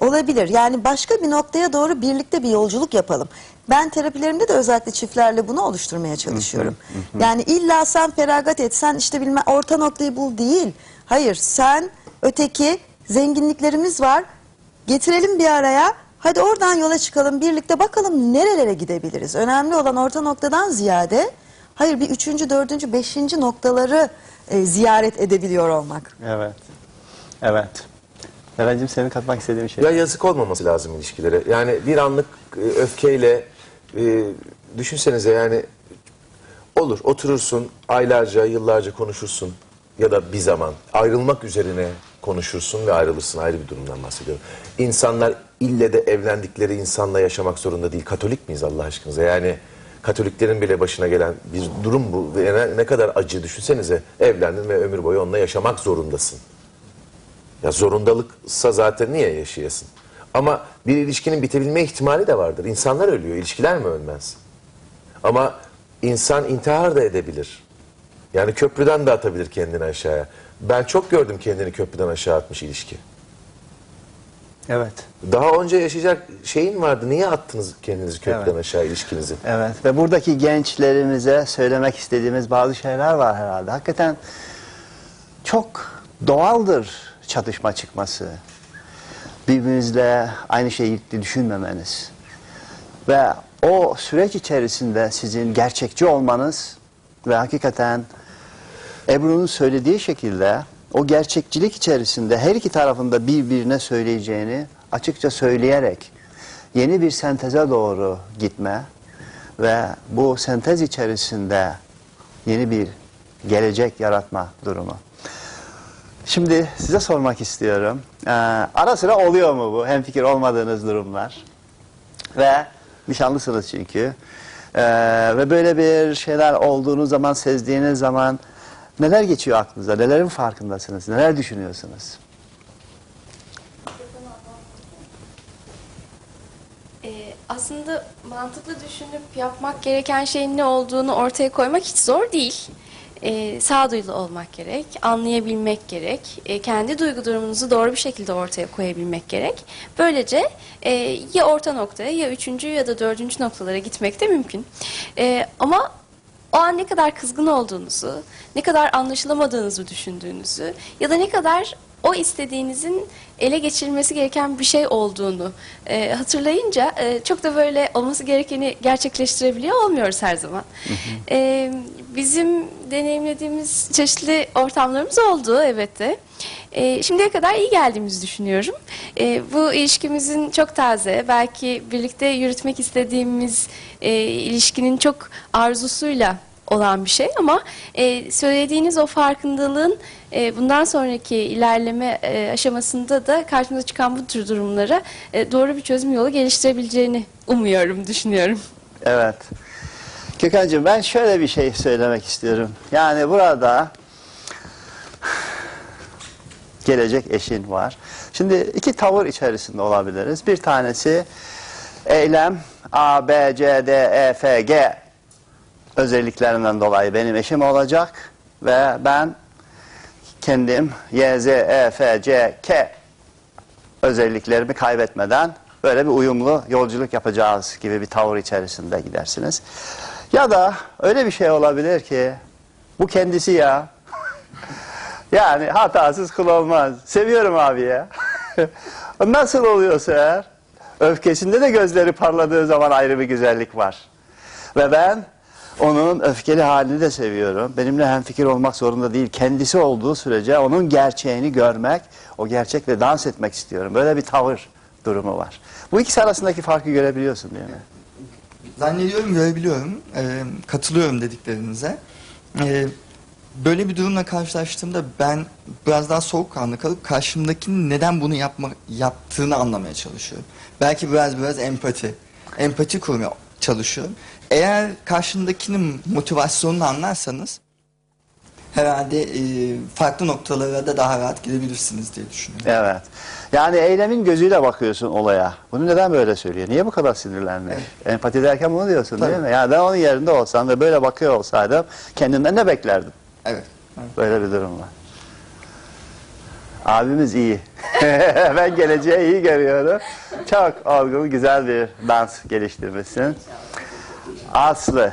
olabilir. Yani başka bir noktaya doğru birlikte bir yolculuk yapalım. Ben terapilerimde de özellikle çiftlerle bunu oluşturmaya çalışıyorum. Yani illa sen feragat et, sen işte bilmem orta noktayı bul değil. Hayır, sen öteki zenginliklerimiz var. Getirelim bir araya. Hadi oradan yola çıkalım birlikte bakalım nerelere gidebiliriz. Önemli olan orta noktadan ziyade hayır bir üçüncü, dördüncü, beşinci noktaları e, ziyaret edebiliyor olmak. Evet. Evet. Levent'cim senin katmak istediğin şey. ya yazık olmaması lazım ilişkilere. Yani bir anlık e, öfkeyle e, düşünsenize yani olur oturursun aylarca yıllarca konuşursun ya da bir zaman ayrılmak üzerine konuşursun ve ayrılırsın ayrı bir durumdan bahsediyorum. İnsanlar ille de evlendikleri insanla yaşamak zorunda değil. Katolik miyiz Allah aşkınıza? Yani Katoliklerin bile başına gelen bir durum bu. Ne, ne kadar acı düşünsenize. Evlendin ve ömür boyu onunla yaşamak zorundasın. Ya zorundalıksa zaten niye yaşayasın? Ama bir ilişkinin bitebilme ihtimali de vardır. İnsanlar ölüyor, ilişkiler mi ölmez? Ama insan intihar da edebilir. Yani köprüden de atabilir kendini aşağıya. Ben çok gördüm kendini köprüden aşağı atmış ilişki. Evet. Daha önce yaşayacak şeyin vardı. Niye attınız kendinizi köprüden Evet. aşağı ilişkinizi? Evet ve buradaki gençlerimize söylemek istediğimiz bazı şeyler var herhalde. Hakikaten çok doğaldır çatışma çıkması. Birbirinizle aynı şeyi düşünmemeniz. Ve o süreç içerisinde sizin gerçekçi olmanız ve hakikaten Ebru'nun söylediği şekilde o gerçekçilik içerisinde her iki tarafında birbirine söyleyeceğini açıkça söyleyerek yeni bir senteze doğru gitme ve bu sentez içerisinde yeni bir gelecek yaratma durumu. Şimdi size sormak istiyorum. Ee, ara sıra oluyor mu bu hemfikir olmadığınız durumlar? Ve nişanlısınız çünkü. Ee, ve böyle bir şeyler olduğunuz zaman, sezdiğiniz zaman neler geçiyor aklınıza? Nelerin farkındasınız? Neler düşünüyorsunuz? Ee, aslında mantıklı düşünüp yapmak gereken şeyin ne olduğunu ortaya koymak hiç zor değil. Ee, sağduyulu olmak gerek, anlayabilmek gerek, e, kendi duygu durumunuzu doğru bir şekilde ortaya koyabilmek gerek. Böylece e, ya orta noktaya ya üçüncü ya da dördüncü noktalara gitmek de mümkün. E, ama o an ne kadar kızgın olduğunuzu, ne kadar anlaşılamadığınızı düşündüğünüzü ya da ne kadar o istediğinizin ele geçirilmesi gereken bir şey olduğunu e, hatırlayınca e, çok da böyle olması gerekeni gerçekleştirebiliyor olmuyoruz her zaman. E, bizim deneyimlediğimiz çeşitli ortamlarımız oldu evet de. E, şimdiye kadar iyi geldiğimizi düşünüyorum. E, bu ilişkimizin çok taze, belki birlikte yürütmek istediğimiz e, ilişkinin çok arzusuyla olan bir şey ama e, söylediğiniz o farkındalığın e, bundan sonraki ilerleme e, aşamasında da karşımıza çıkan bu tür durumlara e, doğru bir çözüm yolu geliştirebileceğini umuyorum, düşünüyorum. Evet. Gökhan'cığım ben şöyle bir şey söylemek istiyorum. Yani burada gelecek eşin var. Şimdi iki tavır içerisinde olabiliriz. Bir tanesi eylem A, B, C, D, E, F, G özelliklerinden dolayı benim eşim olacak ve ben kendim Y, Z, E, F, C, K özelliklerimi kaybetmeden böyle bir uyumlu yolculuk yapacağız gibi bir tavır içerisinde gidersiniz. Ya da öyle bir şey olabilir ki bu kendisi ya. <laughs> yani hatasız kul olmaz. Seviyorum abi ya. <laughs> Nasıl oluyorsa eğer öfkesinde de gözleri parladığı zaman ayrı bir güzellik var. Ve ben onun öfkeli halini de seviyorum. Benimle hemfikir olmak zorunda değil. Kendisi olduğu sürece onun gerçeğini görmek, o gerçekle dans etmek istiyorum. Böyle bir tavır durumu var. Bu ikisi arasındaki farkı görebiliyorsun değil mi? Zannediyorum görebiliyorum. Ee, katılıyorum dediklerinize. Ee, böyle bir durumla karşılaştığımda ben biraz daha soğukkanlı kalıp karşımdakinin neden bunu yapma, yaptığını anlamaya çalışıyorum. Belki biraz biraz empati. Empati kurmaya çalışıyorum. Eğer karşındakinin motivasyonunu anlarsanız herhalde e, farklı noktalara da daha rahat gidebilirsiniz diye düşünüyorum. Evet. Yani eylemin gözüyle bakıyorsun olaya. Bunu neden böyle söylüyor? Niye bu kadar sinirlenmiş? Empati derken bunu diyorsun değil Tabii. mi? Yani ben onun yerinde olsam ve böyle bakıyor olsaydım kendimden ne beklerdim? Evet. Böyle bir durum var. Abimiz iyi. <laughs> ben geleceği iyi görüyorum. Çok olgun, güzel bir dans geliştirmişsin. Aslı.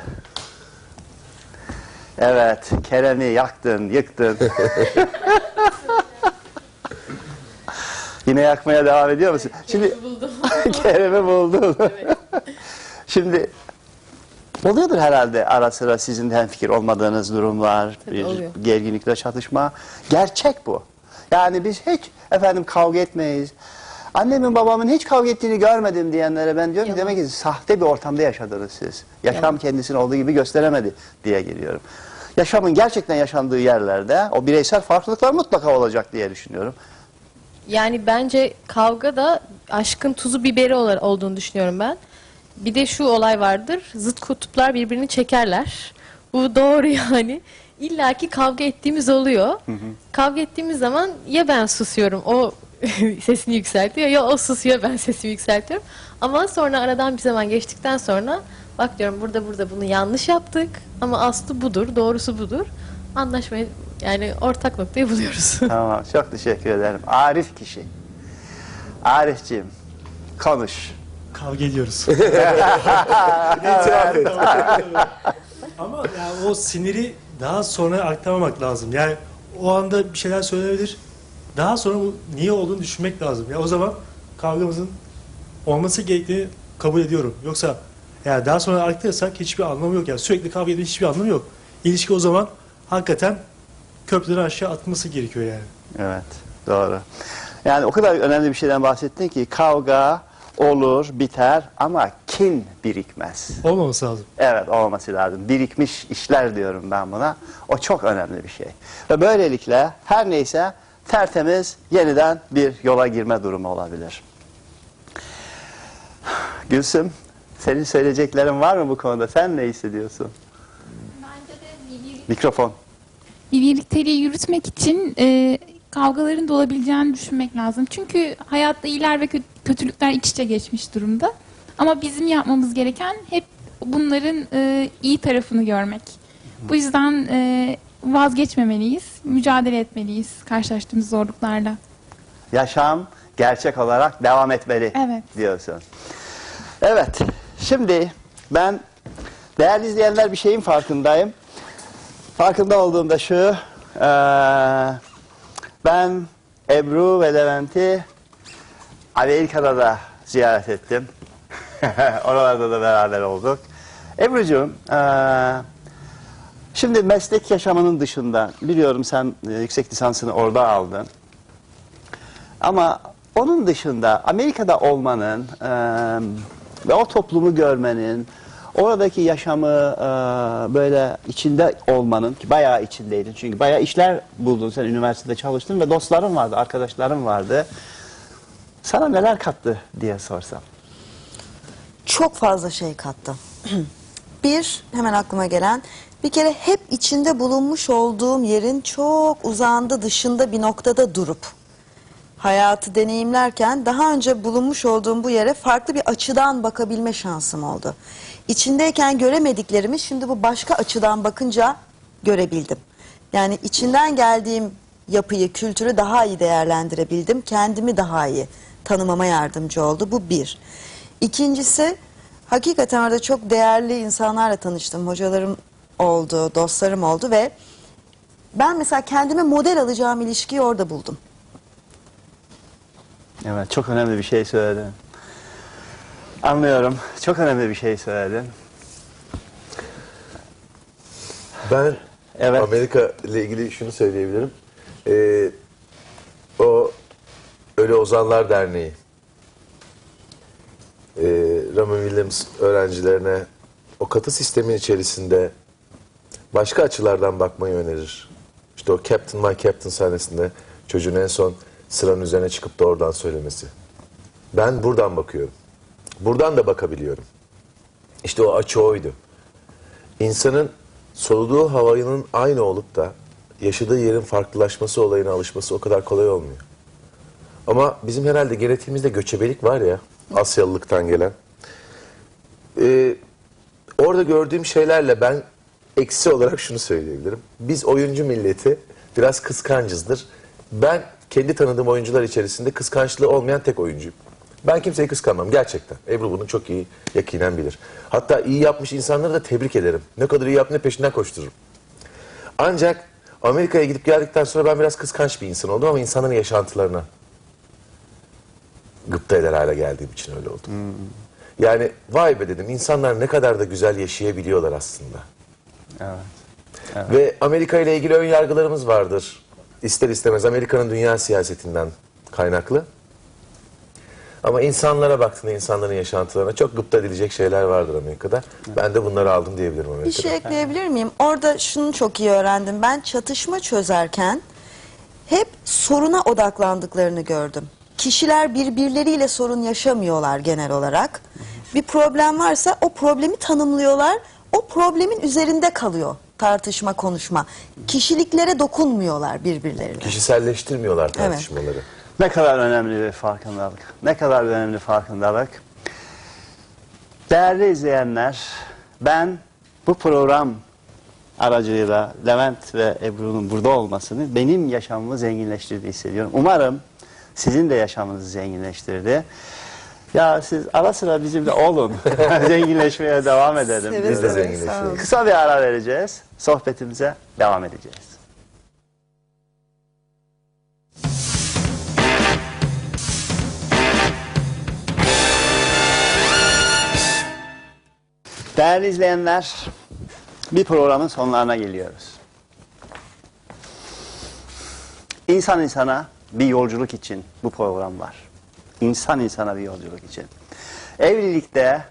Evet, Kerem'i yaktın, yıktın. <laughs> Yine yakmaya devam ediyor musun? Şimdi Kerem'i <laughs> buldun. <laughs> Şimdi oluyordur herhalde ara sıra sizin de hemfikir olmadığınız durumlar, bir oluyor. gerginlikle çatışma. Gerçek bu. Yani biz hiç efendim kavga etmeyiz. Annemin babamın hiç kavga ettiğini görmedim diyenlere ben diyorum ki demek ki sahte bir ortamda yaşadınız siz. Yaşam kendisini olduğu gibi gösteremedi diye geliyorum. Yaşamın gerçekten yaşandığı yerlerde o bireysel farklılıklar mutlaka olacak diye düşünüyorum. Yani bence kavga da aşkın tuzu biberi olduğunu düşünüyorum ben. Bir de şu olay vardır. Zıt kutuplar birbirini çekerler. Bu doğru <laughs> yani. İlla ki kavga ettiğimiz oluyor. Kavga ettiğimiz zaman ya ben susuyorum o <laughs> sesini yükseltiyor ya o susuyor ben sesimi yükseltiyorum. Ama sonra aradan bir zaman geçtikten sonra bak diyorum burada burada bunu yanlış yaptık ama aslı budur, doğrusu budur. Anlaşmayı yani ortak noktayı buluyoruz. <laughs> Tamam, çok teşekkür ederim. Arif kişi. Arifciğim, konuş. Kavga ediyoruz. <laughs> İtiraf et. Ama yani o siniri daha sonra aktarmamak lazım. Yani o anda bir şeyler söylenebilir. Daha sonra bu niye olduğunu düşünmek lazım. Ya o zaman kavgamızın olması gerektiğini kabul ediyorum. Yoksa yani daha sonra aktarırsak hiçbir anlamı yok. Yani sürekli kavga etmenin hiçbir anlamı yok. İlişki o zaman hakikaten köprüden aşağı atması gerekiyor yani. Evet, doğru. Yani o kadar önemli bir şeyden bahsettin ki kavga olur, biter ama kin birikmez. Olmaması lazım. Evet olması lazım. Birikmiş işler diyorum ben buna. O çok önemli bir şey. Ve böylelikle her neyse tertemiz yeniden bir yola girme durumu olabilir. Gülsüm, senin söyleyeceklerin var mı bu konuda? Sen ne hissediyorsun? Mikrofon. bir birlikteliği yürütmek için e, kavgaların da olabileceğini düşünmek lazım. Çünkü hayatta iyiler ve kö- kötülükler iç içe geçmiş durumda. Ama bizim yapmamız gereken hep bunların e, iyi tarafını görmek. Bu yüzden e, vazgeçmemeliyiz, mücadele etmeliyiz karşılaştığımız zorluklarla. Yaşam gerçek olarak devam etmeli Evet. diyorsun. Evet, şimdi ben değerli izleyenler bir şeyin farkındayım. Farkında olduğumda şu, eee, ben Ebru ve Levent'i Amerika'da da ziyaret ettim. <laughs> Oralarda da beraber olduk. Ebru'cuğum, eee, şimdi meslek yaşamının dışında, biliyorum sen e, yüksek lisansını orada aldın. Ama onun dışında Amerika'da olmanın eee, ve o toplumu görmenin, oradaki yaşamı eee, böyle içinde olmanın, ki bayağı içindeydin çünkü bayağı işler buldun sen üniversitede çalıştın ve dostların vardı, arkadaşların vardı. Sana neler kattı diye sorsam. Çok fazla şey kattı. <clears throat> bir, hemen aklıma gelen, bir kere hep içinde bulunmuş olduğum yerin çok uzağında dışında bir noktada durup hayatı deneyimlerken daha önce bulunmuş olduğum bu yere farklı bir açıdan bakabilme şansım oldu. İçindeyken göremediklerimi şimdi bu başka açıdan bakınca görebildim. Yani içinden geldiğim yapıyı, kültürü daha iyi değerlendirebildim. Kendimi daha iyi tanımama yardımcı oldu. Bu bir. İkincisi hakikaten orada çok değerli insanlarla tanıştım. Hocalarım oldu, dostlarım oldu ve ben mesela kendime model alacağım ilişkiyi orada buldum. Evet, çok önemli bir şey söyledin. Anlıyorum, çok önemli bir şey söyledin. Ben Amerika ile ilgili şunu söyleyebilirim. Ee, o Ölü Ozanlar Derneği ee, Robin Williams öğrencilerine o katı sistemin içerisinde başka açılardan bakmayı önerir. İşte o Captain My Captain sahnesinde çocuğun en son sıranın üzerine çıkıp da oradan söylemesi. Ben buradan bakıyorum. Buradan da bakabiliyorum. İşte o açı oydu. İnsanın soluduğu havanın aynı olup da yaşadığı yerin farklılaşması olayına alışması o kadar kolay olmuyor. Ama bizim herhalde genetiğimizde göçebelik var ya Asyalılıktan gelen. Ee, orada gördüğüm şeylerle ben eksi olarak şunu söyleyebilirim. Biz oyuncu milleti biraz kıskancızdır. Ben kendi tanıdığım oyuncular içerisinde kıskançlığı olmayan tek oyuncuyum. Ben kimseyi kıskanmam gerçekten. Ebru bunu çok iyi yakinen bilir. Hatta iyi yapmış insanları da tebrik ederim. Ne kadar iyi yaptığını peşinden koştururum. Ancak Amerika'ya gidip geldikten sonra ben biraz kıskanç bir insan oldum ama insanların yaşantılarına gıpta eder hale geldiğim için öyle oldu. Yani vay be dedim insanlar ne kadar da güzel yaşayabiliyorlar aslında. Evet. Ve Amerika ile ilgili ön yargılarımız vardır. İster istemez Amerika'nın dünya siyasetinden kaynaklı. Ama insanlara baktığında insanların yaşantılarına çok gıpta edilecek şeyler vardır Amerika'da. Ben de bunları aldım diyebilirim Amerika'da. Bir şey ekleyebilir miyim? Orada şunu çok iyi öğrendim. Ben çatışma çözerken hep soruna odaklandıklarını gördüm. Kişiler birbirleriyle sorun yaşamıyorlar genel olarak. Bir problem varsa o problemi tanımlıyorlar. O problemin üzerinde kalıyor tartışma, konuşma. Kişiliklere dokunmuyorlar birbirlerine. Kişiselleştirmiyorlar tartışmaları. Ne kadar önemli bir farkındalık. Ne kadar önemli farkındalık. Değerli izleyenler, ben bu program aracılığıyla Levent ve Ebru'nun burada olmasını benim yaşamımı zenginleştirdiği hissediyorum. Umarım sizin de yaşamınızı zenginleştirdi. Ya siz ara sıra bizimle olun. <laughs> Zenginleşmeye devam edelim. Seve Biz de seve, zenginleşelim. sağ olun. Kısa bir ara vereceğiz. Sohbetimize devam edeceğiz. Değerli izleyenler, bir programın sonlarına geliyoruz. İnsan insana bir yolculuk için bu program var. İnsan insana bir yolculuk için. Evlilikte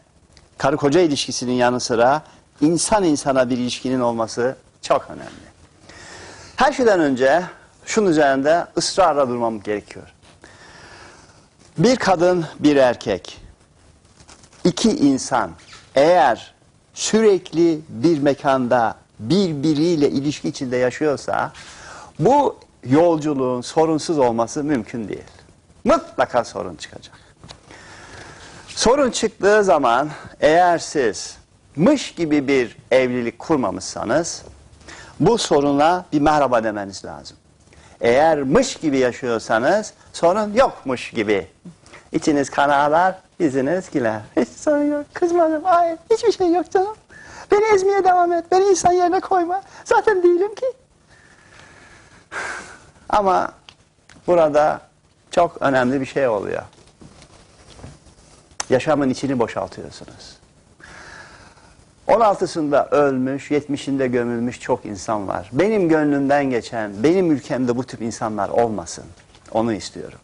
karı koca ilişkisinin yanı sıra insan insana bir ilişkinin olması çok önemli. Her şeyden önce şunun üzerinde ısrarla durmam gerekiyor. Bir kadın, bir erkek, iki insan eğer sürekli bir mekanda birbiriyle ilişki içinde yaşıyorsa bu yolculuğun sorunsuz olması mümkün değil. Mutlaka sorun çıkacak. Sorun çıktığı zaman eğer siz mış gibi bir evlilik kurmamışsanız bu soruna bir merhaba demeniz lazım. Eğer mış gibi yaşıyorsanız sorun yokmuş gibi. İçiniz kan ağlar, yüzünüz. <laughs> Hiç sorun yok, kızmadım, hayır hiçbir şey yok canım. Beni ezmeye devam et, beni insan yerine koyma. Zaten değilim ki. <laughs> Ama burada çok önemli bir şey oluyor. Yaşamın içini boşaltıyorsunuz. 16'sında ölmüş, 70'inde gömülmüş çok insan var. Benim gönlümden geçen, benim ülkemde bu tip insanlar olmasın. Onu istiyorum.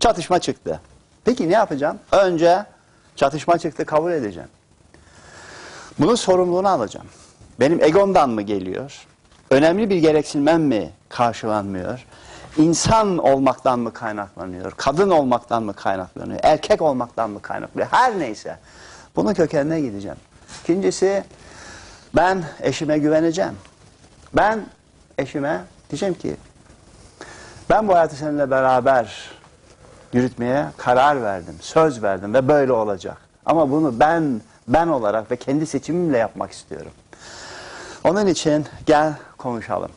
Çatışma çıktı. Peki ne yapacağım? Önce çatışma çıktı kabul edeceğim. Bunun sorumluluğunu alacağım. Benim egomdan mı geliyor? Önemli bir gereksinmem mi karşılanmıyor? İnsan olmaktan mı kaynaklanıyor? Kadın olmaktan mı kaynaklanıyor? Erkek olmaktan mı kaynaklanıyor? Her neyse. Bunun kökenine gideceğim. İkincisi ben eşime güveneceğim. Ben eşime diyeceğim ki ben bu hayatı seninle beraber yürütmeye karar verdim, söz verdim ve böyle olacak. Ama bunu ben ben olarak ve kendi seçimimle yapmak istiyorum. Onun için gel konuşalım.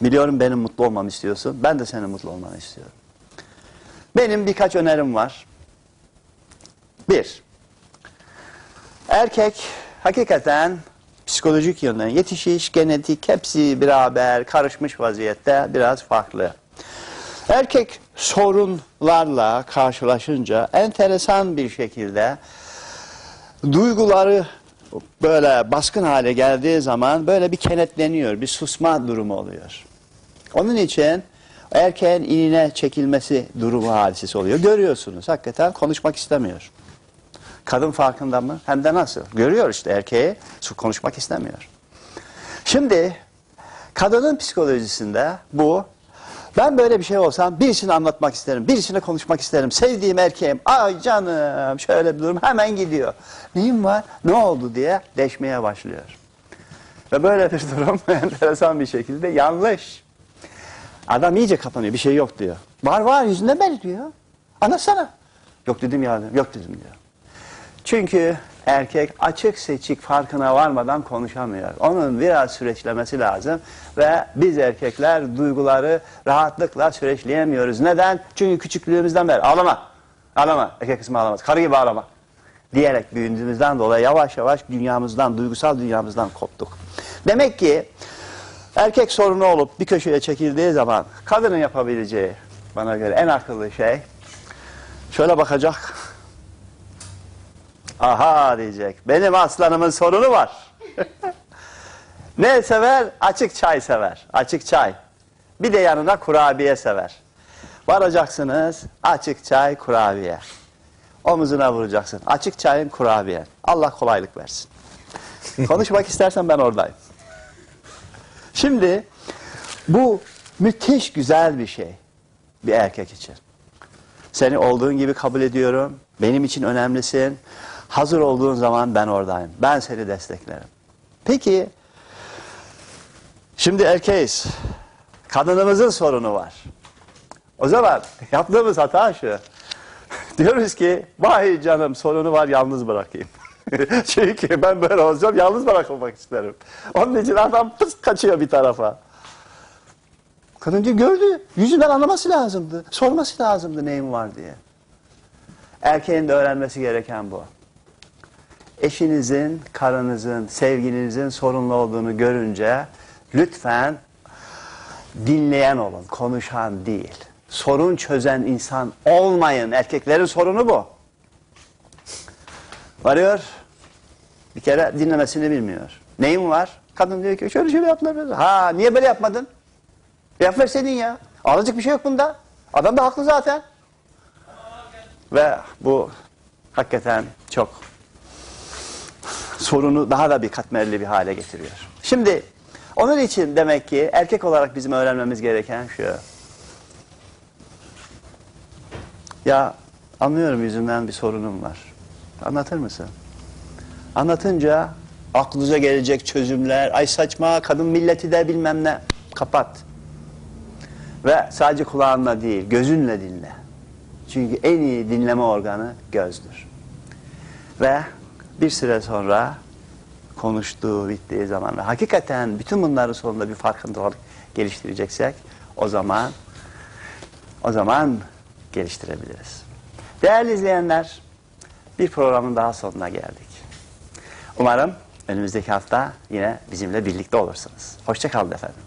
Biliyorum benim mutlu olmamı istiyorsun. Ben de senin mutlu olmanı istiyorum. Benim birkaç önerim var. Bir, erkek hakikaten psikolojik yönden yetişiş, genetik hepsi beraber karışmış vaziyette biraz farklı. Erkek sorunlarla karşılaşınca enteresan bir şekilde duyguları böyle baskın hale geldiği zaman böyle bir kenetleniyor, bir susma durumu oluyor. Onun için erkeğin inine çekilmesi durumu hadisesi oluyor. Görüyorsunuz hakikaten konuşmak istemiyor. Kadın farkında mı? Hem de nasıl? Görüyor işte erkeği konuşmak istemiyor. Şimdi kadının psikolojisinde bu ben böyle bir şey olsam birisine anlatmak isterim, birisine konuşmak isterim. Sevdiğim erkeğim, ay canım şöyle bir durum hemen gidiyor. Neyim var, ne oldu diye deşmeye başlıyor. Ve böyle bir <laughs> durum enteresan bir şekilde yanlış. Adam iyice kapanıyor, bir şey yok diyor. Var var yüzünden belli diyor. Anlatsana. Yok dedim ya, yok dedim diyor. Çünkü erkek açık seçik farkına varmadan konuşamıyor. Onun biraz süreçlemesi lazım ve biz erkekler duyguları rahatlıkla süreçleyemiyoruz. Neden? Çünkü küçüklüğümüzden beri ağlama, ağlama, erkek kısmı ağlamaz, karı gibi ağlama diyerek büyüdüğümüzden dolayı yavaş yavaş dünyamızdan, duygusal dünyamızdan koptuk. Demek ki erkek sorunu olup bir köşeye çekildiği zaman kadının yapabileceği bana göre en akıllı şey şöyle bakacak. Aha diyecek. Benim aslanımın sorunu var. <laughs> ne sever? Açık çay sever. Açık çay. Bir de yanına kurabiye sever. Varacaksınız açık çay kurabiye. Omuzuna vuracaksın. Açık çayın kurabiye. Allah kolaylık versin. <laughs> Konuşmak istersen ben oradayım. Şimdi bu müthiş güzel bir şey bir erkek için. Seni olduğun gibi kabul ediyorum. Benim için önemlisin. Hazır olduğun zaman ben oradayım. Ben seni desteklerim. Peki, şimdi erkeğiz. Kadınımızın sorunu var. O zaman <laughs> yaptığımız hata şu. <laughs> Diyoruz ki, vay canım sorunu var yalnız bırakayım. <laughs> Çünkü ben böyle olacağım, yalnız bırakılmak isterim. Onun için adam pıs kaçıyor bir tarafa. Kadınca gördü, yüzünden anlaması lazımdı. Sorması lazımdı neyin var diye. Erkeğin de öğrenmesi gereken bu eşinizin, karınızın, sevgilinizin sorunlu olduğunu görünce lütfen dinleyen olun, konuşan değil. Sorun çözen insan olmayın. Erkeklerin sorunu bu. Varıyor, bir kere dinlemesini bilmiyor. Neyin var? Kadın diyor ki şöyle şöyle yaptılar. Ha niye böyle yapmadın? Yap verseydin ya. Alacak bir şey yok bunda. Adam da haklı zaten. Ve bu hakikaten çok sorunu daha da bir katmerli bir hale getiriyor. Şimdi onun için demek ki erkek olarak bizim öğrenmemiz gereken şu. Ya anlıyorum yüzünden bir sorunum var. Anlatır mısın? Anlatınca aklınıza gelecek çözümler, ay saçma kadın milleti de bilmem ne. Kapat. Ve sadece kulağınla değil, gözünle dinle. Çünkü en iyi dinleme organı gözdür. Ve bir süre sonra konuştuğu, bittiği zaman ve hakikaten bütün bunların sonunda bir farkındalık geliştireceksek o zaman o zaman geliştirebiliriz. Değerli izleyenler, bir programın daha sonuna geldik. Umarım önümüzdeki hafta yine bizimle birlikte olursunuz. Hoşçakalın efendim.